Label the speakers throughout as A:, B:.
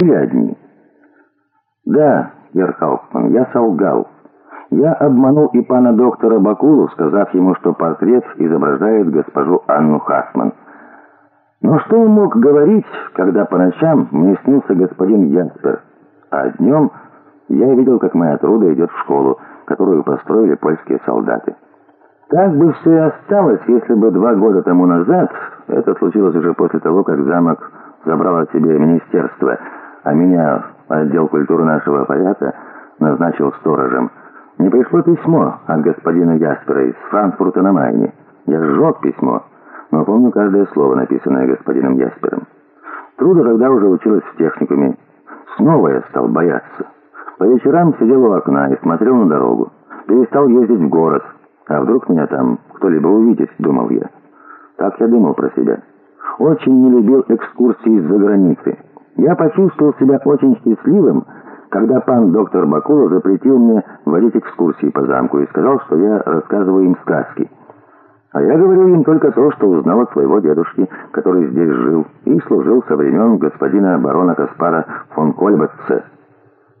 A: или одни. Да, Герхауфман, я солгал. Я обманул и пана доктора Бакулу, сказав ему, что портрет изображает госпожу Анну Хасман. Но что он мог говорить, когда по ночам мне снился господин Яспер, а днем я видел, как моя труда идет в школу, которую построили польские солдаты. Так бы все и осталось, если бы два года тому назад, это случилось уже после того, как замок забрал от себя министерство, а меня отдел культуры нашего порядка назначил сторожем, не пришло письмо от господина Яспера из Франкфурта на Майне. Я сжег письмо, но помню каждое слово, написанное господином Яспером. Труда тогда уже училась в техникуме. Снова я стал бояться. По вечерам сидел у окна и смотрел на дорогу. Перестал ездить в город. А вдруг меня там кто-либо увидит, думал я. Так я думал про себя. Очень не любил экскурсии из-за границы. Я почувствовал себя очень счастливым, когда пан доктор Бакула запретил мне водить экскурсии по замку и сказал, что я рассказываю им сказки. А я говорил им только то, что узнал от своего дедушки, который здесь жил и служил со времен господина барона Каспара фон Кольбатца.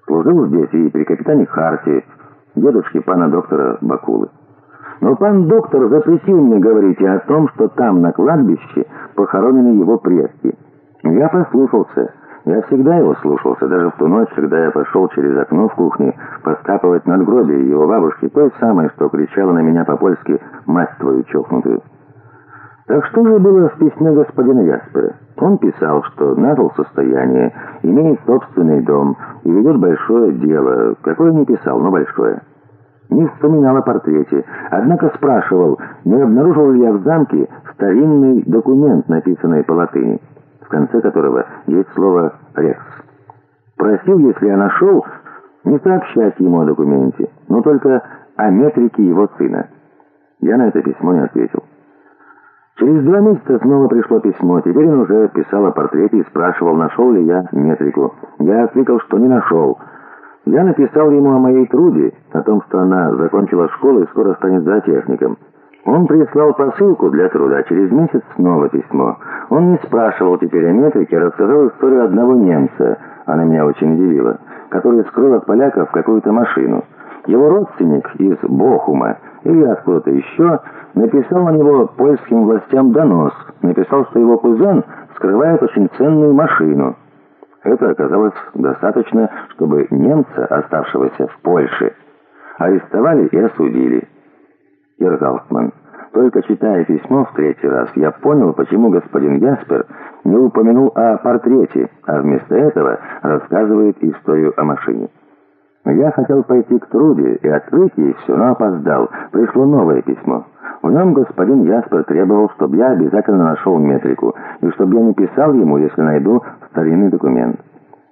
A: Служил здесь и при капитане Харти, дедушке пана доктора Бакулы. Но пан доктор запретил мне говорить о том, что там, на кладбище, похоронены его предки. Я послушался. Я всегда его слушался, даже в ту ночь, когда я пошел через окно в кухне поскапывать надгробие его бабушки, той самой, что кричала на меня по-польски «Мать твою чокнутую». Так что же было в письме господина Яспера? Он писал, что нажил состояние, имеет собственный дом и ведет большое дело, какое не писал, но большое. Не вспоминал о портрете, однако спрашивал, не обнаружил ли я в замке старинный документ, написанный по латыни в конце которого есть слово «рекс». Просил, если я нашел, не сообщать ему о документе, но только о метрике его сына. Я на это письмо не ответил. Через два месяца снова пришло письмо. Теперь он уже писал о портрете и спрашивал, нашел ли я метрику. Я ответил, что не нашел. Я написал ему о моей труде, о том, что она закончила школу и скоро станет зоотехником. Он прислал посылку для труда, через месяц снова письмо. Он не спрашивал теперь о метрике, а рассказал историю одного немца, она меня очень удивила, который скрыл от поляков какую-то машину. Его родственник из Бохума или откуда-то еще написал на него польским властям донос, написал, что его кузен скрывает очень ценную машину. Это оказалось достаточно, чтобы немца, оставшегося в Польше, арестовали и осудили. Гергауфман. Только читая письмо в третий раз, я понял, почему господин Яспер не упомянул о портрете, а вместо этого рассказывает историю о машине. Я хотел пойти к Труде и открыть ей все, но опоздал. Пришло новое письмо. В нем господин Яспер требовал, чтобы я обязательно нашел метрику, и чтобы я не писал ему, если найду старинный документ.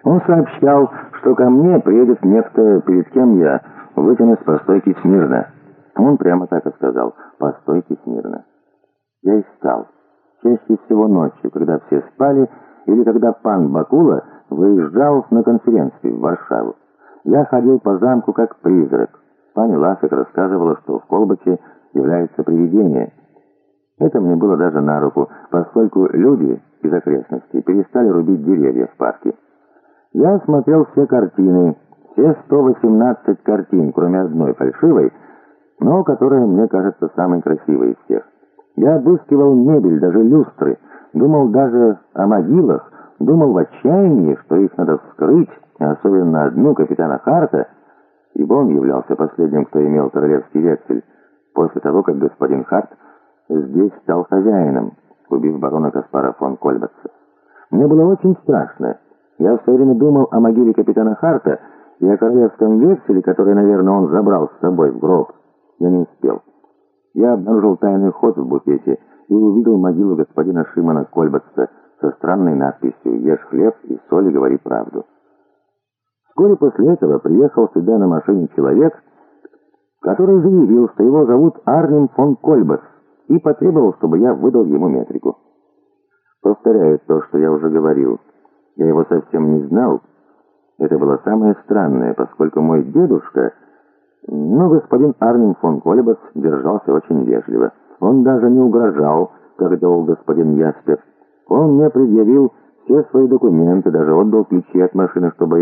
A: Он сообщал, что ко мне приедет некто, перед кем я вытянусь по стойке смирно. Он прямо так и сказал, постойте смирно. Я искал. Чаще всего ночью, когда все спали, или когда пан Бакула выезжал на конференцию в Варшаву. Я ходил по замку как призрак. Пани Ласок рассказывала, что в Колбаче является привидение. Это мне было даже на руку, поскольку люди из окрестностей перестали рубить деревья в парке. Я смотрел все картины, все 118 картин, кроме одной фальшивой, но которая мне кажется самой красивой из всех. Я обыскивал мебель, даже люстры, думал даже о могилах, думал в отчаянии, что их надо вскрыть, особенно одну капитана Харта, ибо он являлся последним, кто имел королевский вексель, после того, как господин Харт здесь стал хозяином, убив барона Каспара фон Кольбатца. Мне было очень страшно. Я все время думал о могиле капитана Харта и о королевском векселе, который, наверное, он забрал с собой в гроб. Я не успел. Я обнаружил тайный ход в буфете и увидел могилу господина Шимона Кольбатца со странной надписью «Ешь хлеб и соль и говори правду». Вскоре после этого приехал сюда на машине человек, который заявил, что его зовут Арнем фон Кольбатц, и потребовал, чтобы я выдал ему метрику. Повторяю то, что я уже говорил. Я его совсем не знал. Это было самое странное, поскольку мой дедушка... Но господин Арнем фон Колебас держался очень вежливо. Он даже не угрожал, как делал господин Яспер. Он мне предъявил все свои документы, даже отдал ключи от машины, чтобы я